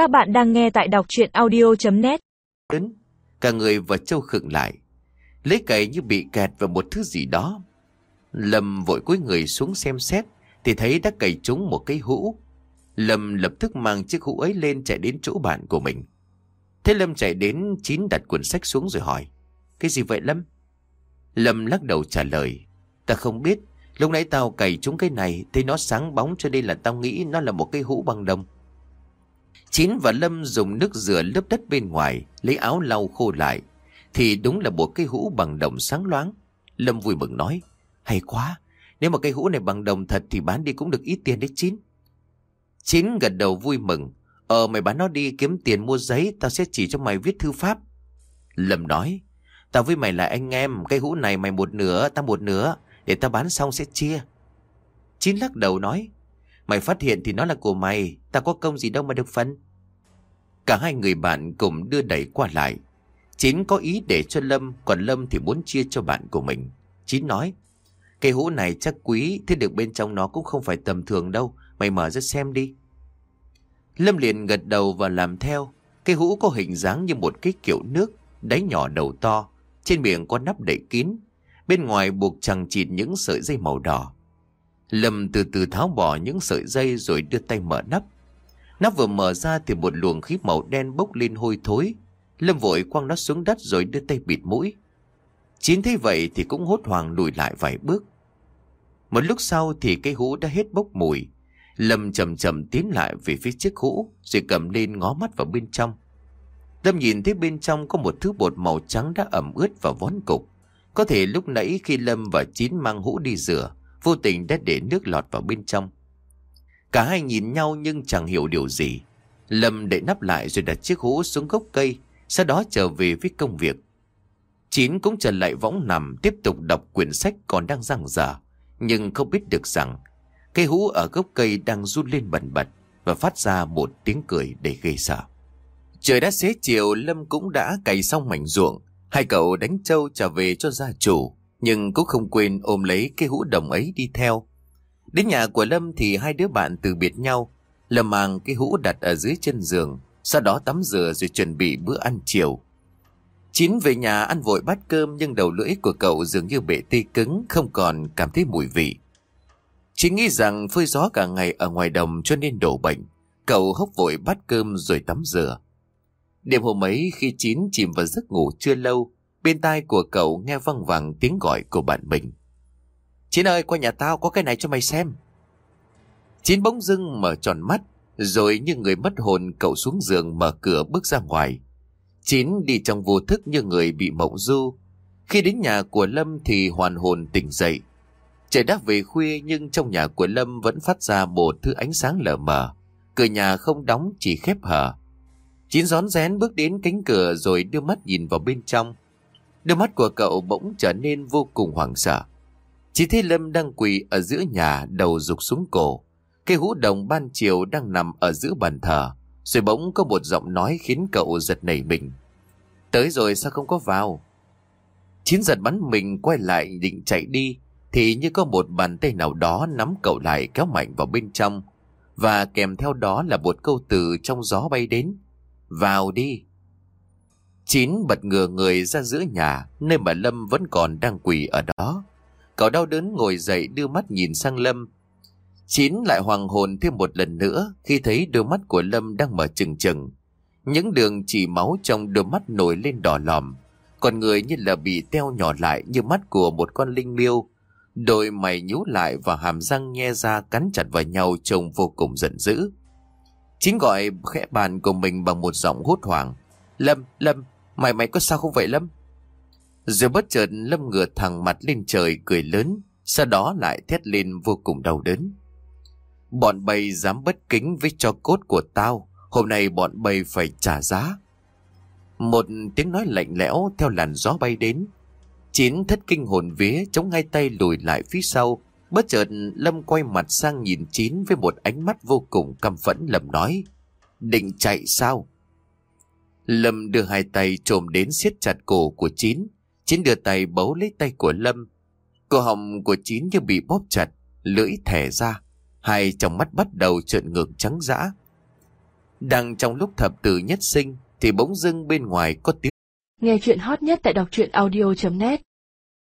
Các bạn đang nghe tại đọc chuyện audio.net Đến, cả người và Châu khựng lại. Lấy cày như bị kẹt vào một thứ gì đó. Lâm vội cúi người xuống xem xét, thì thấy đã cày trúng một cái hũ. Lâm lập tức mang chiếc hũ ấy lên chạy đến chỗ bạn của mình. Thế Lâm chạy đến chín đặt cuốn sách xuống rồi hỏi. Cái gì vậy Lâm? Lâm lắc đầu trả lời. Ta không biết, lúc nãy tao cày trúng cái này, thấy nó sáng bóng cho nên là tao nghĩ nó là một cái hũ bằng đồng. Chín và Lâm dùng nước rửa lớp đất bên ngoài, lấy áo lau khô lại. Thì đúng là một cây hũ bằng đồng sáng loáng. Lâm vui mừng nói, hay quá, nếu mà cây hũ này bằng đồng thật thì bán đi cũng được ít tiền đấy Chín. Chín gật đầu vui mừng, ờ mày bán nó đi kiếm tiền mua giấy, tao sẽ chỉ cho mày viết thư pháp. Lâm nói, tao với mày là anh em, cây hũ này mày một nửa, tao một nửa, để tao bán xong sẽ chia. Chín lắc đầu nói, Mày phát hiện thì nó là của mày, ta có công gì đâu mà được phân. Cả hai người bạn cùng đưa đẩy qua lại. Chín có ý để cho Lâm, còn Lâm thì muốn chia cho bạn của mình. Chín nói, cây hũ này chắc quý, thế được bên trong nó cũng không phải tầm thường đâu, mày mở ra xem đi. Lâm liền gật đầu và làm theo. Cây hũ có hình dáng như một cái kiểu nước, đáy nhỏ đầu to, trên miệng có nắp đậy kín. Bên ngoài buộc chằng chịt những sợi dây màu đỏ. Lâm từ từ tháo bỏ những sợi dây rồi đưa tay mở nắp nó vừa mở ra thì một luồng khí màu đen bốc lên hôi thối. Lâm vội quăng nó xuống đất rồi đưa tay bịt mũi. Chín thấy vậy thì cũng hốt hoảng lùi lại vài bước. Một lúc sau thì cây hũ đã hết bốc mùi. Lâm chậm chậm tiến lại về phía chiếc hũ, rồi cầm lên ngó mắt vào bên trong. Lâm nhìn thấy bên trong có một thứ bột màu trắng đã ẩm ướt và vón cục. Có thể lúc nãy khi Lâm và Chín mang hũ đi rửa, vô tình đã để nước lọt vào bên trong. Cả hai nhìn nhau nhưng chẳng hiểu điều gì. Lâm để nắp lại rồi đặt chiếc hũ xuống gốc cây, sau đó trở về với công việc. Chín cũng trở lại võng nằm tiếp tục đọc quyển sách còn đang răng dở, nhưng không biết được rằng cây hũ ở gốc cây đang run lên bần bật và phát ra một tiếng cười để gây sợ. Trời đã xế chiều, Lâm cũng đã cày xong mảnh ruộng. Hai cậu đánh trâu trở về cho gia chủ nhưng cũng không quên ôm lấy cái hũ đồng ấy đi theo. Đến nhà của Lâm thì hai đứa bạn từ biệt nhau. Lâm mang cái hũ đặt ở dưới chân giường, sau đó tắm rửa rồi chuẩn bị bữa ăn chiều. Chín về nhà ăn vội bát cơm nhưng đầu lưỡi của cậu dường như bể tê cứng, không còn cảm thấy mùi vị. Chỉ nghĩ rằng phơi gió cả ngày ở ngoài đồng cho nên đổ bệnh. Cậu hốc vội bát cơm rồi tắm rửa. Đêm hôm ấy khi Chín chìm vào giấc ngủ chưa lâu, Bên tai của cậu nghe văng vẳng tiếng gọi của bạn mình. Chín ơi, qua nhà tao có cái này cho mày xem. Chín bỗng dưng mở tròn mắt, rồi như người mất hồn cậu xuống giường mở cửa bước ra ngoài. Chín đi trong vô thức như người bị mộng du. Khi đến nhà của Lâm thì hoàn hồn tỉnh dậy. Trời đã về khuya nhưng trong nhà của Lâm vẫn phát ra một thứ ánh sáng lờ mờ. Cửa nhà không đóng chỉ khép hở. Chín rón rén bước đến cánh cửa rồi đưa mắt nhìn vào bên trong. Đôi mắt của cậu bỗng trở nên vô cùng hoảng sợ. Chỉ thấy Lâm đang quỳ ở giữa nhà đầu rục xuống cổ. Cây hũ đồng ban chiều đang nằm ở giữa bàn thờ. Rồi bỗng có một giọng nói khiến cậu giật nảy mình. Tới rồi sao không có vào? chín giật bắn mình quay lại định chạy đi. Thì như có một bàn tay nào đó nắm cậu lại kéo mạnh vào bên trong. Và kèm theo đó là một câu từ trong gió bay đến. Vào đi. Chín bật ngừa người ra giữa nhà, nơi mà Lâm vẫn còn đang quỳ ở đó. Cậu đau đớn ngồi dậy đưa mắt nhìn sang Lâm. Chín lại hoàng hồn thêm một lần nữa khi thấy đôi mắt của Lâm đang mở trừng trừng. Những đường chỉ máu trong đôi mắt nổi lên đỏ lòm. Còn người như là bị teo nhỏ lại như mắt của một con linh miêu. Đôi mày nhú lại và hàm răng nhe ra cắn chặt vào nhau trông vô cùng giận dữ. Chín gọi khẽ bàn của mình bằng một giọng hốt hoảng. Lâm, Lâm, Mày mày có sao không vậy Lâm? Rồi bất chợt Lâm ngửa thẳng mặt lên trời cười lớn, sau đó lại thét lên vô cùng đau đớn. Bọn bầy dám bất kính với cho cốt của tao, hôm nay bọn bầy phải trả giá. Một tiếng nói lạnh lẽo theo làn gió bay đến. Chín thất kinh hồn vía chống hai tay lùi lại phía sau. Bất chợt Lâm quay mặt sang nhìn Chín với một ánh mắt vô cùng căm phẫn lầm nói. Định chạy sao? Lâm đưa hai tay trồm đến siết chặt cổ của Chín. Chín đưa tay bấu lấy tay của Lâm. Cổ họng của Chín như bị bóp chặt, lưỡi thẻ ra. Hai trong mắt bắt đầu trợn ngược trắng dã. Đang trong lúc thập tử nhất sinh thì bỗng dưng bên ngoài có tiếng Nghe chuyện hot nhất tại đọc truyện audio.net